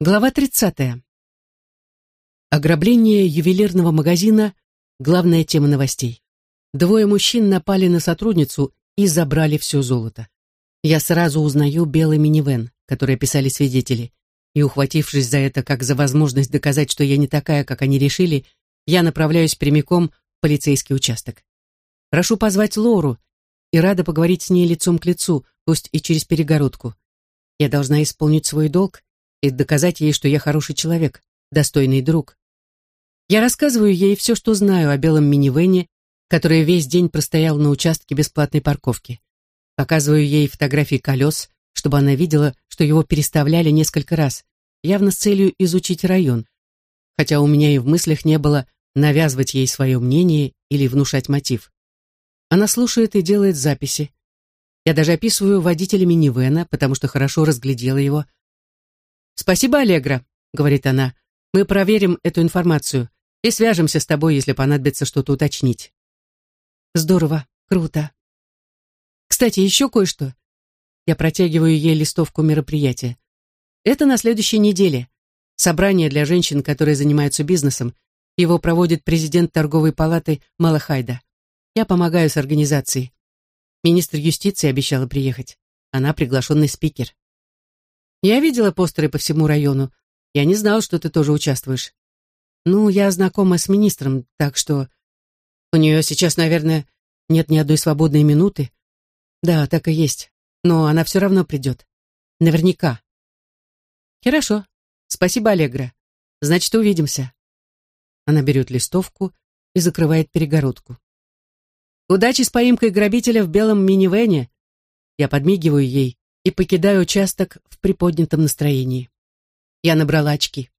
Глава 30. Ограбление ювелирного магазина – главная тема новостей. Двое мужчин напали на сотрудницу и забрали все золото. Я сразу узнаю белый минивэн, который описали свидетели, и, ухватившись за это как за возможность доказать, что я не такая, как они решили, я направляюсь прямиком в полицейский участок. Прошу позвать Лору и рада поговорить с ней лицом к лицу, пусть и через перегородку. Я должна исполнить свой долг и доказать ей, что я хороший человек, достойный друг. Я рассказываю ей все, что знаю о белом минивэне, который весь день простоял на участке бесплатной парковки. Показываю ей фотографии колес, чтобы она видела, что его переставляли несколько раз, явно с целью изучить район, хотя у меня и в мыслях не было навязывать ей свое мнение или внушать мотив. Она слушает и делает записи. Я даже описываю водителя минивэна, потому что хорошо разглядела его, «Спасибо, Аллегра», — говорит она. «Мы проверим эту информацию и свяжемся с тобой, если понадобится что-то уточнить». «Здорово, круто. Кстати, еще кое-что. Я протягиваю ей листовку мероприятия. Это на следующей неделе. Собрание для женщин, которые занимаются бизнесом. Его проводит президент торговой палаты Малахайда. Я помогаю с организацией. Министр юстиции обещала приехать. Она приглашенный спикер. Я видела постеры по всему району. Я не знал, что ты тоже участвуешь. Ну, я знакома с министром, так что... У нее сейчас, наверное, нет ни одной свободной минуты. Да, так и есть. Но она все равно придет. Наверняка. Хорошо. Спасибо, Аллегра. Значит, увидимся. Она берет листовку и закрывает перегородку. Удачи с поимкой грабителя в белом минивэне. Я подмигиваю ей и покидаю участок в приподнятом настроении. Я набрала очки.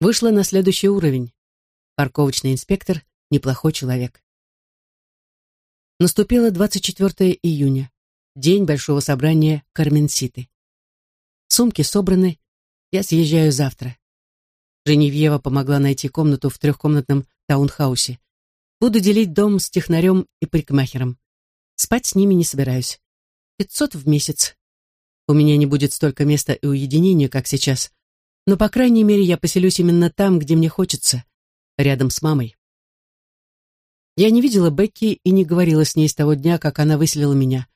Вышла на следующий уровень. Парковочный инспектор — неплохой человек. Наступило 24 июня, день большого собрания Карменситы. Сумки собраны, я съезжаю завтра. Женевьева помогла найти комнату в трехкомнатном таунхаусе. Буду делить дом с технарем и парикмахером. Спать с ними не собираюсь. Пятьсот в месяц. У меня не будет столько места и уединения, как сейчас. Но, по крайней мере, я поселюсь именно там, где мне хочется, рядом с мамой. Я не видела Бекки и не говорила с ней с того дня, как она выселила меня.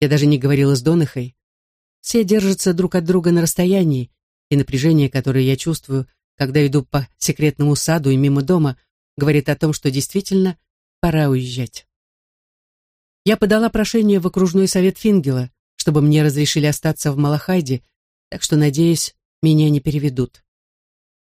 Я даже не говорила с Донахой. Все держатся друг от друга на расстоянии, и напряжение, которое я чувствую, когда иду по секретному саду и мимо дома, говорит о том, что действительно пора уезжать. Я подала прошение в окружной совет Фингела, чтобы мне разрешили остаться в Малахайде, так что, надеюсь, меня не переведут.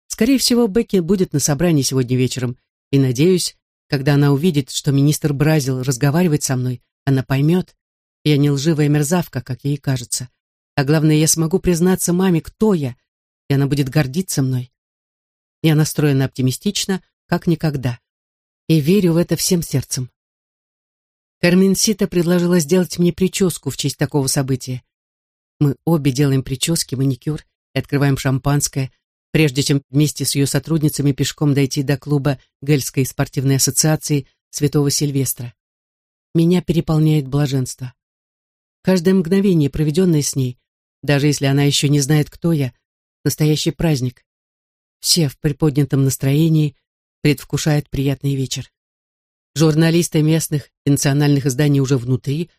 Скорее всего, Бекки будет на собрании сегодня вечером, и, надеюсь, когда она увидит, что министр Бразил разговаривает со мной, она поймет, я не лживая мерзавка, как ей кажется. А главное, я смогу признаться маме, кто я, и она будет гордиться мной. Я настроена оптимистично, как никогда, и верю в это всем сердцем. Карменсита предложила сделать мне прическу в честь такого события. Мы обе делаем прически, маникюр и открываем шампанское, прежде чем вместе с ее сотрудницами пешком дойти до клуба Гельской спортивной ассоциации Святого Сильвестра. Меня переполняет блаженство. Каждое мгновение, проведенное с ней, даже если она еще не знает, кто я, настоящий праздник. Все в приподнятом настроении предвкушают приятный вечер. Журналисты местных и национальных изданий уже внутри,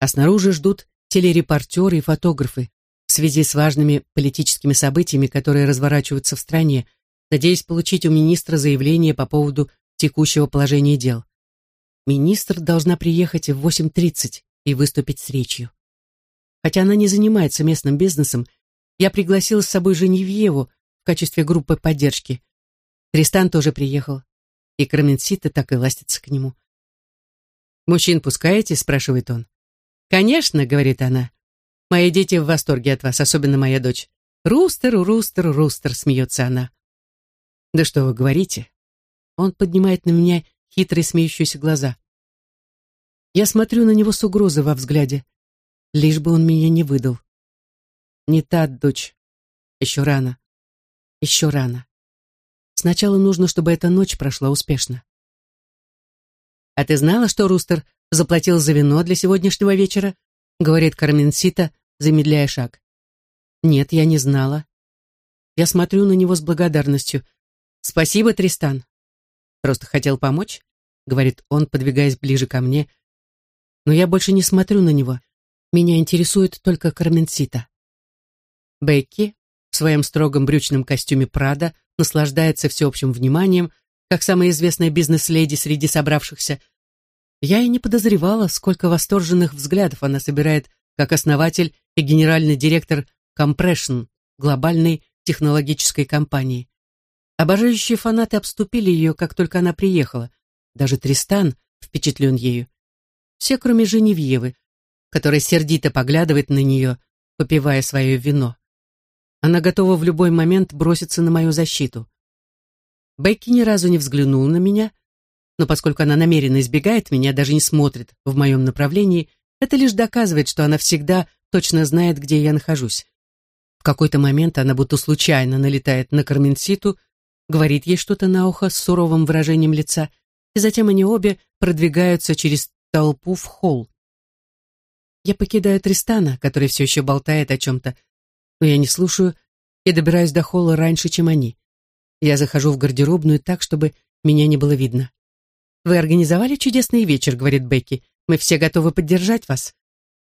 а снаружи ждут телерепортеры и фотографы в связи с важными политическими событиями, которые разворачиваются в стране, надеясь получить у министра заявление по поводу текущего положения дел. Министр должна приехать в 8.30 и выступить с речью. Хотя она не занимается местным бизнесом, я пригласила с собой Женевьеву в качестве группы поддержки. Тристан тоже приехал, и Карменсита так и ластится к нему. «Мужчин пускаете?» — спрашивает он. «Конечно», — говорит она. «Мои дети в восторге от вас, особенно моя дочь. Рустер, рустер, рустер», — смеется она. «Да что вы говорите?» Он поднимает на меня хитрые смеющиеся глаза. Я смотрю на него с угрозой во взгляде. Лишь бы он меня не выдал. Не та дочь. Еще рано. Еще рано. Сначала нужно, чтобы эта ночь прошла успешно. «А ты знала, что Рустер заплатил за вино для сегодняшнего вечера?» — говорит Карменсита, замедляя шаг. «Нет, я не знала. Я смотрю на него с благодарностью. «Спасибо, Тристан». «Просто хотел помочь», — говорит он, подвигаясь ближе ко мне. Но я больше не смотрю на него. Меня интересует только Карменсита. Бекки в своем строгом брючном костюме Прада наслаждается всеобщим вниманием, как самая известная бизнес-леди среди собравшихся. Я и не подозревала, сколько восторженных взглядов она собирает как основатель и генеральный директор Compression, глобальной технологической компании. Обожающие фанаты обступили ее, как только она приехала. Даже Тристан впечатлен ею. Все, кроме Женевьевы, которая сердито поглядывает на нее, попивая свое вино. Она готова в любой момент броситься на мою защиту. Бекки ни разу не взглянула на меня, но поскольку она намеренно избегает меня, даже не смотрит в моем направлении, это лишь доказывает, что она всегда точно знает, где я нахожусь. В какой-то момент она будто случайно налетает на Карменситу, говорит ей что-то на ухо с суровым выражением лица, и затем они обе продвигаются через толпу в холл. Я покидаю Тристана, который все еще болтает о чем-то, но я не слушаю и добираюсь до холла раньше, чем они. Я захожу в гардеробную так, чтобы меня не было видно. «Вы организовали чудесный вечер», — говорит Бекки. «Мы все готовы поддержать вас».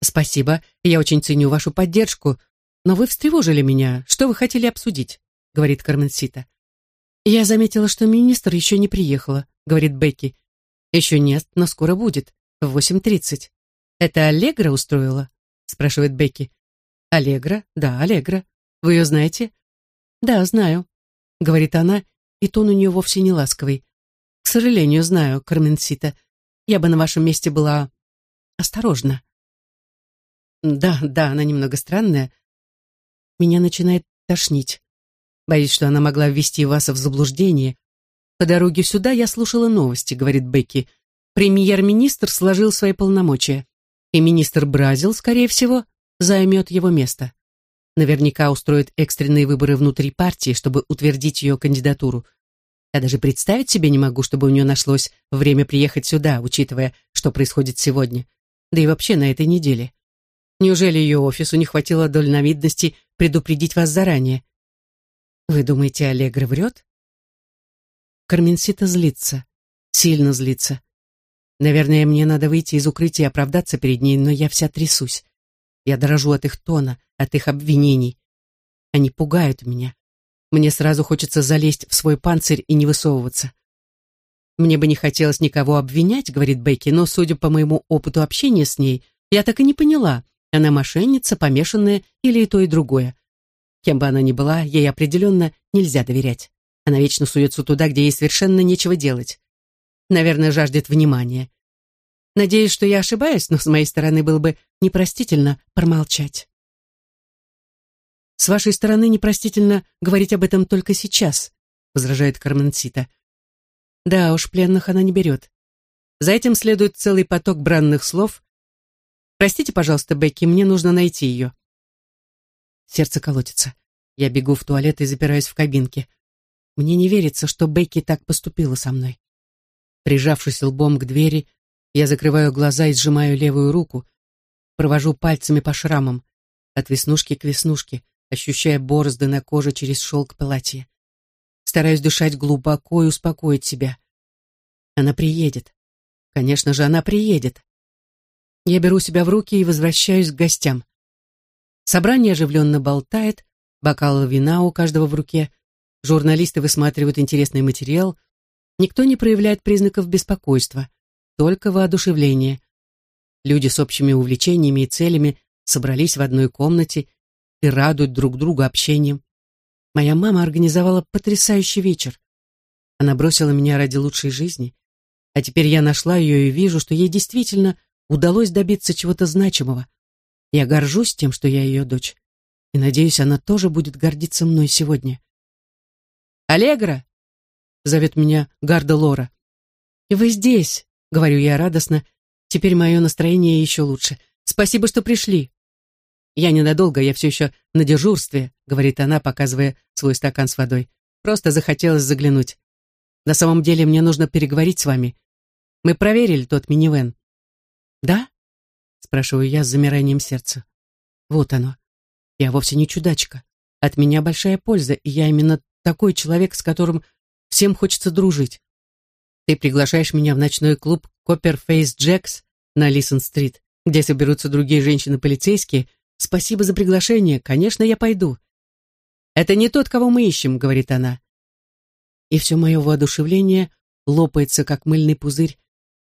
«Спасибо, я очень ценю вашу поддержку, но вы встревожили меня. Что вы хотели обсудить?» — говорит Карменсита. «Я заметила, что министр еще не приехала», — говорит Бекки. «Еще нет, но скоро будет, в восемь тридцать». «Это Аллегра устроила?» — спрашивает Бекки. «Аллегра? Да, Аллегра. Вы ее знаете?» «Да, знаю», — говорит она, и тон у нее вовсе не ласковый. «К сожалению, знаю, Карменсита. Я бы на вашем месте была осторожна». «Да, да, она немного странная. Меня начинает тошнить. Боюсь, что она могла ввести вас в заблуждение. По дороге сюда я слушала новости», — говорит Бекки. «Премьер-министр сложил свои полномочия, и министр Бразил, скорее всего, займет его место. Наверняка устроит экстренные выборы внутри партии, чтобы утвердить ее кандидатуру. Я даже представить себе не могу, чтобы у нее нашлось время приехать сюда, учитывая, что происходит сегодня. Да и вообще на этой неделе. Неужели ее офису не хватило дальновидности предупредить вас заранее? Вы думаете, Аллегра врет? Карменсита злится. Сильно злится. Наверное, мне надо выйти из укрытия и оправдаться перед ней, но я вся трясусь. Я дрожу от их тона, от их обвинений. Они пугают меня. Мне сразу хочется залезть в свой панцирь и не высовываться. Мне бы не хотелось никого обвинять, говорит Бекки, но, судя по моему опыту общения с ней, я так и не поняла, она мошенница, помешанная или и то, и другое. Кем бы она ни была, ей определенно нельзя доверять. Она вечно суется туда, где ей совершенно нечего делать. Наверное, жаждет внимания. Надеюсь, что я ошибаюсь, но с моей стороны было бы непростительно промолчать. «С вашей стороны непростительно говорить об этом только сейчас», возражает Карменсита. «Да уж, пленных она не берет. За этим следует целый поток бранных слов. Простите, пожалуйста, Бекки, мне нужно найти ее». Сердце колотится. Я бегу в туалет и запираюсь в кабинке. Мне не верится, что Бекки так поступила со мной. Прижавшись лбом к двери, я закрываю глаза и сжимаю левую руку, провожу пальцами по шрамам, от веснушки к веснушке, ощущая борозды на коже через шелк платья. Стараюсь дышать глубоко и успокоить себя. Она приедет. Конечно же, она приедет. Я беру себя в руки и возвращаюсь к гостям. Собрание оживленно болтает, бокалы вина у каждого в руке, журналисты высматривают интересный материал, никто не проявляет признаков беспокойства только воодушевление. Люди с общими увлечениями и целями собрались в одной комнате и радуют друг друга общением. Моя мама организовала потрясающий вечер. Она бросила меня ради лучшей жизни, а теперь я нашла ее и вижу, что ей действительно удалось добиться чего-то значимого. Я горжусь тем, что я ее дочь, и надеюсь, она тоже будет гордиться мной сегодня. «Аллегра!» — зовет меня Гарда Лора. «И вы здесь!» — говорю я радостно. Теперь мое настроение еще лучше. Спасибо, что пришли. Я ненадолго, я все еще на дежурстве, говорит она, показывая свой стакан с водой. Просто захотелось заглянуть. На самом деле мне нужно переговорить с вами. Мы проверили тот минивэн. Да? Спрашиваю я с замиранием сердца. Вот оно. Я вовсе не чудачка. от меня большая польза, и я именно такой человек, с которым всем хочется дружить. Ты приглашаешь меня в ночной клуб Копперфейс Джекс на Лисон-стрит, где соберутся другие женщины-полицейские. Спасибо за приглашение, конечно, я пойду. Это не тот, кого мы ищем, говорит она. И все мое воодушевление лопается, как мыльный пузырь.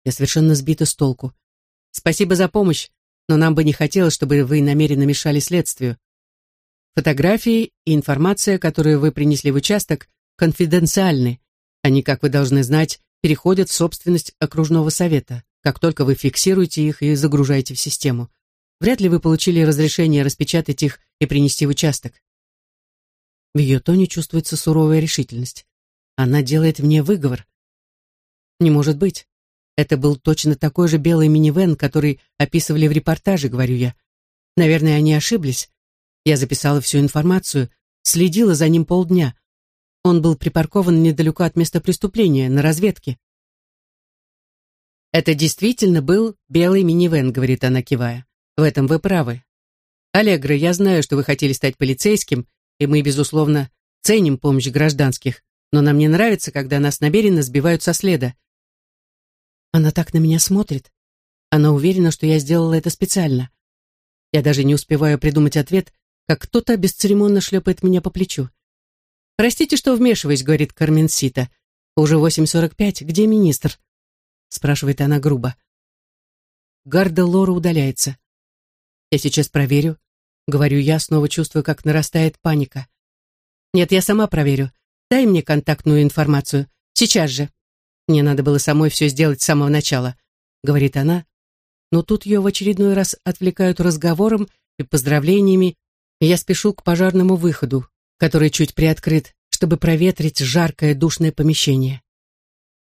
Я совершенно сбита с толку. Спасибо за помощь, но нам бы не хотелось, чтобы вы намеренно мешали следствию. Фотографии и информация, которую вы принесли в участок, конфиденциальны. Они, как вы должны знать, переходят в собственность окружного совета, как только вы фиксируете их и загружаете в систему. Вряд ли вы получили разрешение распечатать их и принести в участок. В ее тоне чувствуется суровая решительность. Она делает мне выговор. Не может быть. Это был точно такой же белый минивэн, который описывали в репортаже, говорю я. Наверное, они ошиблись. Я записала всю информацию, следила за ним полдня. Он был припаркован недалеко от места преступления, на разведке. «Это действительно был белый минивэн», — говорит она, кивая. «В этом вы правы. Аллегра, я знаю, что вы хотели стать полицейским, и мы, безусловно, ценим помощь гражданских, но нам не нравится, когда нас намеренно сбивают со следа». Она так на меня смотрит. Она уверена, что я сделала это специально. Я даже не успеваю придумать ответ, как кто-то бесцеремонно шлепает меня по плечу. «Простите, что вмешиваюсь», — говорит Карменсита. «Уже 8.45. Где министр?» — спрашивает она грубо. Гарда Лора удаляется. «Я сейчас проверю», — говорю я, снова чувствую, как нарастает паника. «Нет, я сама проверю. Дай мне контактную информацию. Сейчас же. Мне надо было самой все сделать с самого начала», — говорит она. Но тут ее в очередной раз отвлекают разговором и поздравлениями я спешу к пожарному выходу, который чуть приоткрыт, чтобы проветрить жаркое душное помещение.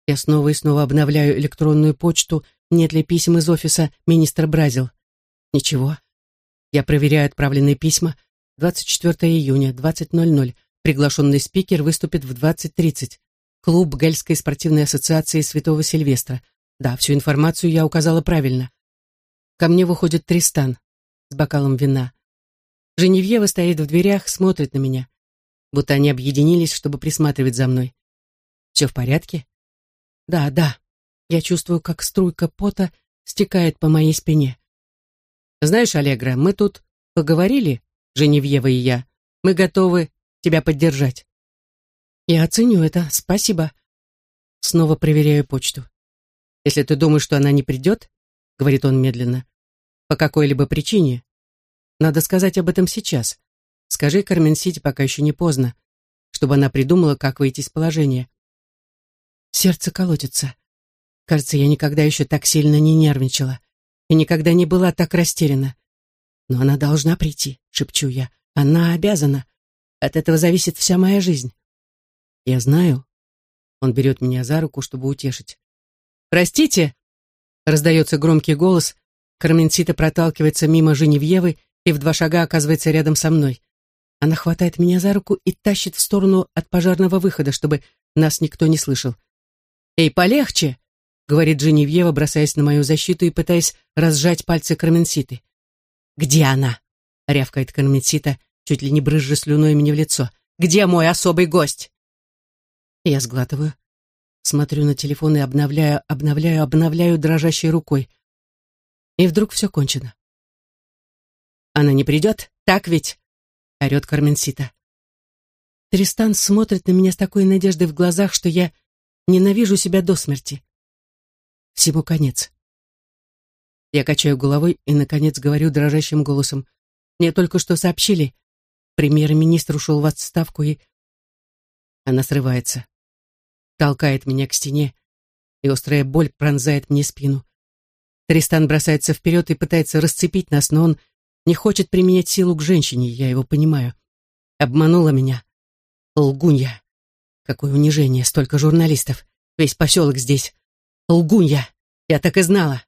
Я снова и снова обновляю электронную почту, нет ли писем из офиса министра Бразил. Ничего. Я проверяю отправленные письма. 24 июня, 20.00. Приглашенный спикер выступит в 20.30. Клуб Гельской спортивной ассоциации Святого Сильвестра. Да, всю информацию я указала правильно. Ко мне выходит Тристан с бокалом вина. Женевьева стоит в дверях, смотрит на меня, будто они объединились, чтобы присматривать за мной. Все в порядке? Да, да. Я чувствую, как струйка пота стекает по моей спине. Знаешь, Аллегра, мы тут поговорили, Женевьева и я. Мы готовы тебя поддержать. Я оценю это, спасибо. Снова проверяю почту. Если ты думаешь, что она не придет, говорит он медленно, по какой-либо причине, надо сказать об этом сейчас. Скажи Кармен Сити, пока еще не поздно, чтобы она придумала, как выйти из положения. Сердце колотится. Кажется, я никогда еще так сильно не нервничала и никогда не была так растеряна. Но она должна прийти, шепчу я. Она обязана. От этого зависит вся моя жизнь. Я знаю. Он берет меня за руку, чтобы утешить. «Простите!» — раздается громкий голос. Карменсита проталкивается мимо Женевьевы и в два шага оказывается рядом со мной. Она хватает меня за руку и тащит в сторону от пожарного выхода, чтобы нас никто не слышал. «Эй, полегче!» — говорит Женевьева, бросаясь на мою защиту и пытаясь разжать пальцы Карменситы. «Где она?» — рявкает Карменсита, чуть ли не брызжа слюной мне в лицо. «Где мой особый гость?» Я сглатываю, смотрю на телефон и обновляю, обновляю, обновляю дрожащей рукой. И вдруг все кончено. Она не придет, так ведь?» — орет Карменсита. Тристан смотрит на меня с такой надеждой в глазах, что я ненавижу себя до смерти. Всему конец. Я качаю головой и, наконец, говорю дрожащим голосом. Мне только что сообщили. Премьер-министр ушел в отставку и... Она срывается. Толкает меня к стене, и острая боль пронзает мне спину. Тристан бросается вперед и пытается расцепить нас, но он не хочет применять силу к женщине, я его понимаю. Обманула меня. Лгунья. Какое унижение, столько журналистов. Весь поселок здесь. Лгунья. Я так и знала.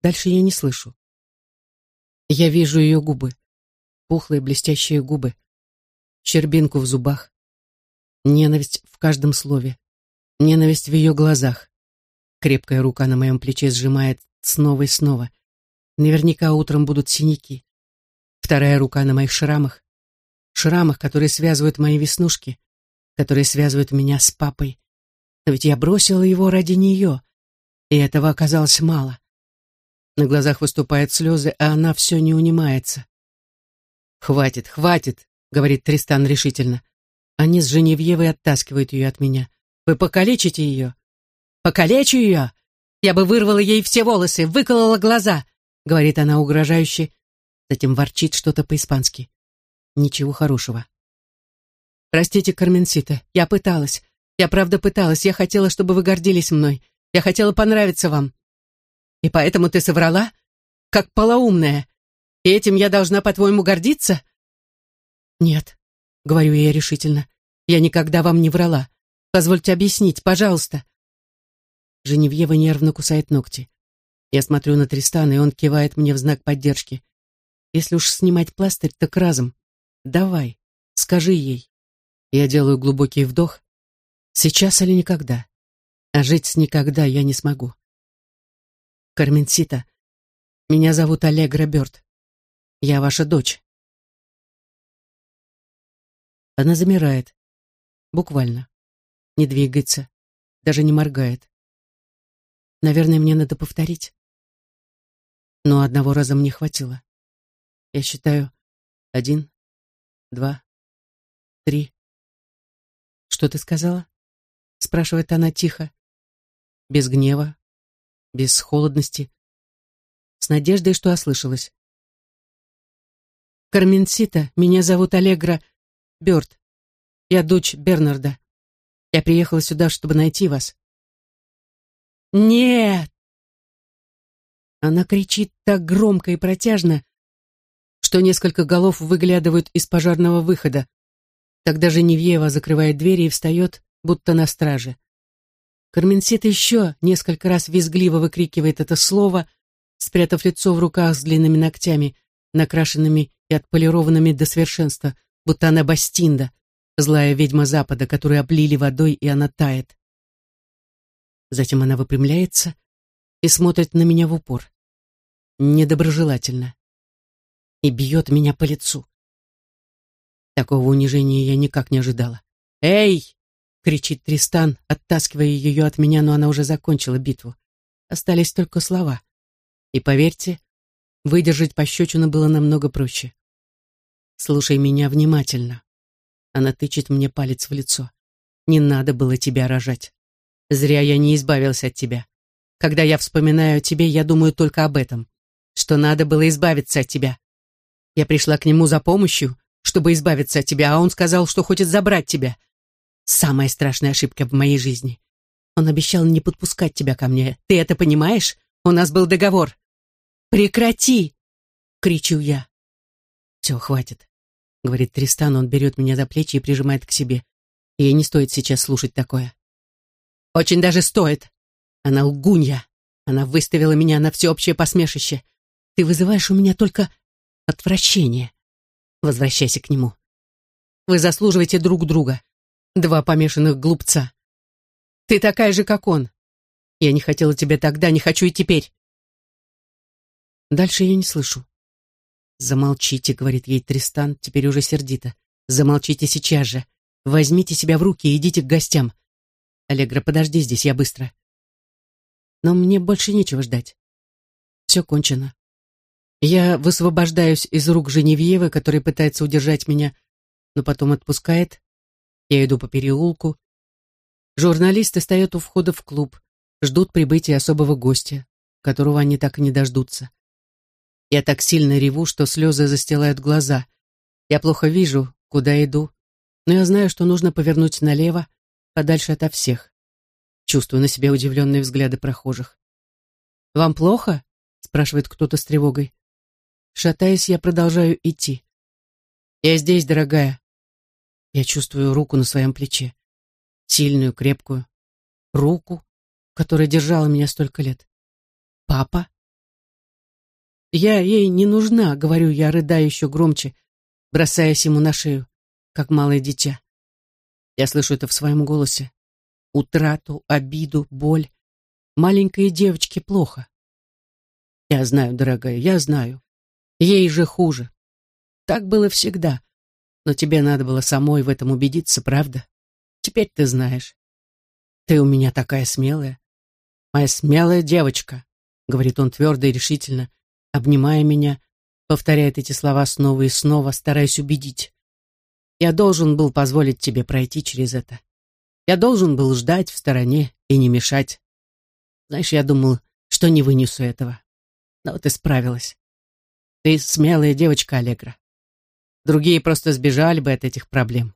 Дальше я не слышу. Я вижу ее губы. Пухлые блестящие губы. Щербинку в зубах. Ненависть в каждом слове. Ненависть в ее глазах. Крепкая рука на моем плече сжимает снова и снова. Наверняка утром будут синяки. Вторая рука на моих шрамах. Шрамах, которые связывают мои веснушки, которые связывают меня с папой. Но ведь я бросила его ради нее, и этого оказалось мало. На глазах выступают слезы, а она все не унимается. «Хватит, хватит», — говорит Тристан решительно. Они с Женевьевой оттаскивают ее от меня. «Вы покалечите ее?» «Покалечу ее? Я бы вырвала ей все волосы, выколола глаза», — говорит она угрожающе, затем ворчит что-то по-испански. Ничего хорошего. «Простите, Карменсита, я пыталась. Я правда пыталась. Я хотела, чтобы вы гордились мной. Я хотела понравиться вам. И поэтому ты соврала? Как полоумная. И этим я должна, по-твоему, гордиться? Нет, говорю я решительно. Я никогда вам не врала. Позвольте объяснить, пожалуйста. Женевьева нервно кусает ногти. Я смотрю на Тристана, и он кивает мне в знак поддержки. Если уж снимать пластырь, так разом. Давай, скажи ей. Я делаю глубокий вдох. Сейчас или никогда. А жить с никогда я не смогу. Карменсита, меня зовут Аллегра Бёрд. Я ваша дочь. Она замирает. Буквально. Не двигается. Даже не моргает. Наверное, мне надо повторить. Но одного раза мне хватило. Я считаю один, два, три. Что ты сказала? Спрашивает она тихо. Без гнева, без холодности. С надеждой, что ослышалась. Карменсита, меня зовут Аллегра Бёрд. Я дочь Бернарда. Я приехала сюда, чтобы найти вас. Нет! Она кричит так громко и протяжно, что несколько голов выглядывают из пожарного выхода. Тогда Женевьева закрывает двери и встает, будто на страже. Карменсита еще несколько раз визгливо выкрикивает это слово, спрятав лицо в руках с длинными ногтями, накрашенными и отполированными до совершенства, будто она Бастинда, злая ведьма Запада, которую облили водой, и она тает. Затем она выпрямляется и смотрит на меня в упор. Недоброжелательно. И бьет меня по лицу. Такого унижения я никак не ожидала. «Эй!» — кричит Тристан, оттаскивая ее от меня, но она уже закончила битву. Остались только слова. И поверьте, выдержать пощечину было намного проще. Слушай меня внимательно. Она тычет мне палец в лицо. Не надо было тебя рожать. Зря я не избавился от тебя. Когда я вспоминаю о тебе, я думаю только об этом. Что надо было избавиться от тебя. Я пришла к нему за помощью, чтобы избавиться от тебя, а он сказал, что хочет забрать тебя. Самая страшная ошибка в моей жизни. Он обещал не подпускать тебя ко мне. Ты это понимаешь? У нас был договор. Прекрати! Кричу я. Все, хватит говорит Тристан, он берет меня за плечи и прижимает к себе. Ей не стоит сейчас слушать такое. Очень даже стоит. Она лгунья. Она выставила меня на всеобщее посмешище. Ты вызываешь у меня только отвращение. Возвращайся к нему. Вы заслуживаете друг друга. Два помешанных глупца. Ты такая же, как он. Я не хотела тебя тогда, не хочу и теперь. Дальше я не слышу. «Замолчите», — говорит ей Тристан, теперь уже сердито. «Замолчите сейчас же. Возьмите себя в руки и идите к гостям. Аллегра, подожди здесь, я быстро». Но мне больше нечего ждать. Все кончено. Я высвобождаюсь из рук Женевьевы, которая пытается удержать меня, но потом отпускает. Я иду по переулку. Журналисты стоят у входа в клуб, ждут прибытия особого гостя, которого они так и не дождутся. Я так сильно реву, что слезы застилают глаза. Я плохо вижу, куда иду, но я знаю, что нужно повернуть налево, подальше ото всех. Чувствую на себе удивленные взгляды прохожих. «Вам плохо?» — спрашивает кто-то с тревогой. Шатаясь, я продолжаю идти. «Я здесь, дорогая». Я чувствую руку на своем плече. Сильную, крепкую. Руку, которая держала меня столько лет. «Папа?» Я ей не нужна, говорю я, рыдая еще громче, бросаясь ему на шею, как малое дитя. Я слышу это в своем голосе. Утрату, обиду, боль. Маленькой девочке плохо. Я знаю, дорогая, я знаю. Ей же хуже. Так было всегда. Но тебе надо было самой в этом убедиться, правда? Теперь ты знаешь. Ты у меня такая смелая. Моя смелая девочка, говорит он твердо и решительно, обнимая меня, повторяет эти слова снова и снова, стараясь убедить. Я должен был позволить тебе пройти через это. Я должен был ждать в стороне и не мешать. Знаешь, я думал, что не вынесу этого. Но ты справилась. Ты смелая девочка, Аллегра. Другие просто сбежали бы от этих проблем.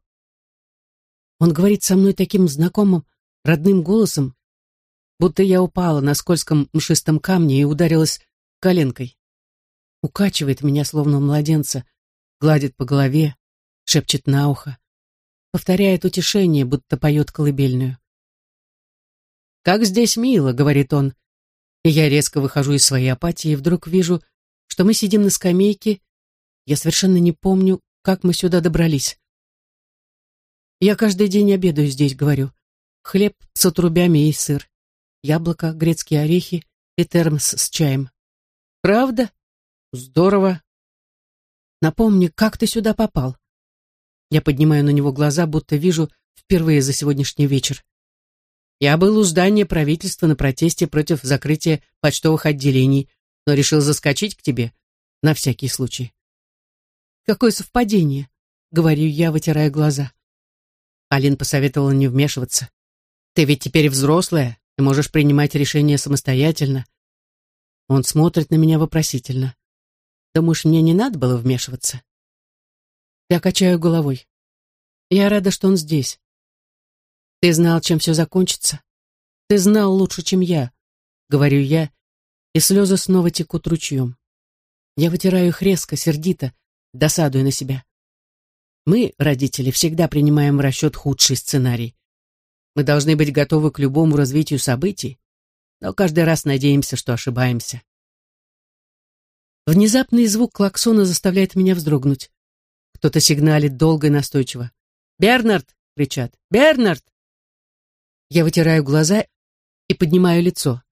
Он говорит со мной таким знакомым, родным голосом, будто я упала на скользком мшистом камне и ударилась коленкой. Укачивает меня, словно младенца, гладит по голове, шепчет на ухо, повторяет утешение, будто поет колыбельную. «Как здесь мило», — говорит он, и я резко выхожу из своей апатии и вдруг вижу, что мы сидим на скамейке. Я совершенно не помню, как мы сюда добрались. Я каждый день обедаю здесь, говорю. Хлеб с отрубями и сыр, яблоко, грецкие орехи и термос с чаем. Правда? Здорово. Напомни, как ты сюда попал? Я поднимаю на него глаза, будто вижу впервые за сегодняшний вечер. Я был у здания правительства на протесте против закрытия почтовых отделений, но решил заскочить к тебе на всякий случай. Какое совпадение, говорю я, вытирая глаза. Алин посоветовала не вмешиваться. Ты ведь теперь взрослая и можешь принимать решения самостоятельно. Он смотрит на меня вопросительно. Думаешь, мне не надо было вмешиваться? Я качаю головой. Я рада, что он здесь. Ты знал, чем все закончится. Ты знал лучше, чем я, говорю я, и слезы снова текут ручьем. Я вытираю их резко, сердито, досадуя на себя. Мы, родители, всегда принимаем в расчет худший сценарий. Мы должны быть готовы к любому развитию событий, но каждый раз надеемся, что ошибаемся. Внезапный звук клаксона заставляет меня вздрогнуть. Кто-то сигналит долго и настойчиво. «Бернард!» — кричат. «Бернард!» Я вытираю глаза и поднимаю лицо.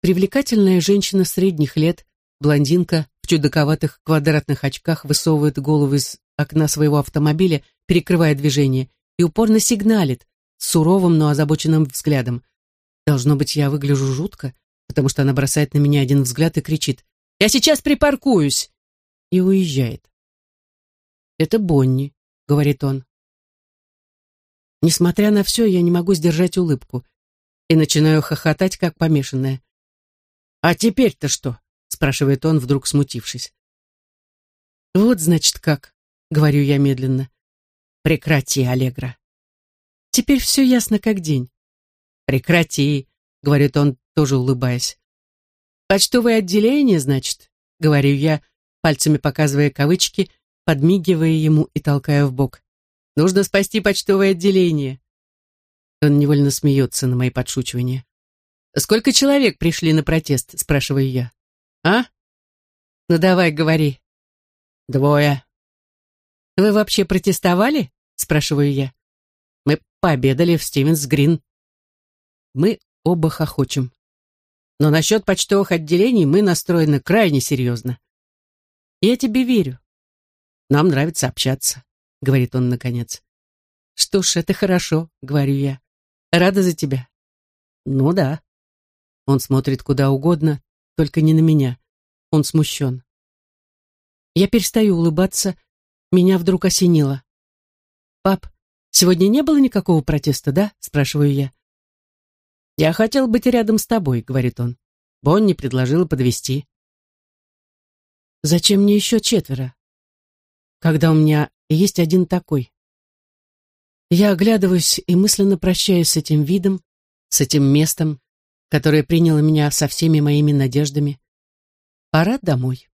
Привлекательная женщина средних лет, блондинка в чудаковатых квадратных очках высовывает голову из окна своего автомобиля, перекрывая движение, и упорно сигналит суровым, но озабоченным взглядом. Должно быть, я выгляжу жутко, потому что она бросает на меня один взгляд и кричит «Я сейчас припаркуюсь!» и уезжает. «Это Бонни», — говорит он. Несмотря на все, я не могу сдержать улыбку и начинаю хохотать, как помешанная. «А теперь-то что?» — спрашивает он, вдруг смутившись. «Вот, значит, как», — говорю я медленно. «Прекрати, Аллегра». «Теперь все ясно, как день». «Прекрати», — говорит он, тоже улыбаясь. «Почтовое отделение, значит?» — говорю я, пальцами показывая кавычки подмигивая ему и толкая в бок. «Нужно спасти почтовое отделение!» Он невольно смеется на мои подшучивания. «Сколько человек пришли на протест?» — спрашиваю я. «А? Ну давай, говори». «Двое». «Вы вообще протестовали?» — спрашиваю я. «Мы пообедали в Стивенс-Грин». Мы оба хохочем. Но насчет почтовых отделений мы настроены крайне серьезно. Я тебе верю. Нам нравится общаться, говорит он наконец. Что ж, это хорошо, говорю я. Рада за тебя. Ну да. Он смотрит куда угодно, только не на меня. Он смущен. Я перестаю улыбаться, меня вдруг осенило. «Пап, сегодня не было никакого протеста, да?» — спрашиваю я. «Я хотел быть рядом с тобой», — говорит он. Бонни предложила подвести. «Зачем мне еще четверо?» когда у меня есть один такой. Я оглядываюсь и мысленно прощаюсь с этим видом, с этим местом, которое приняло меня со всеми моими надеждами. Пора домой.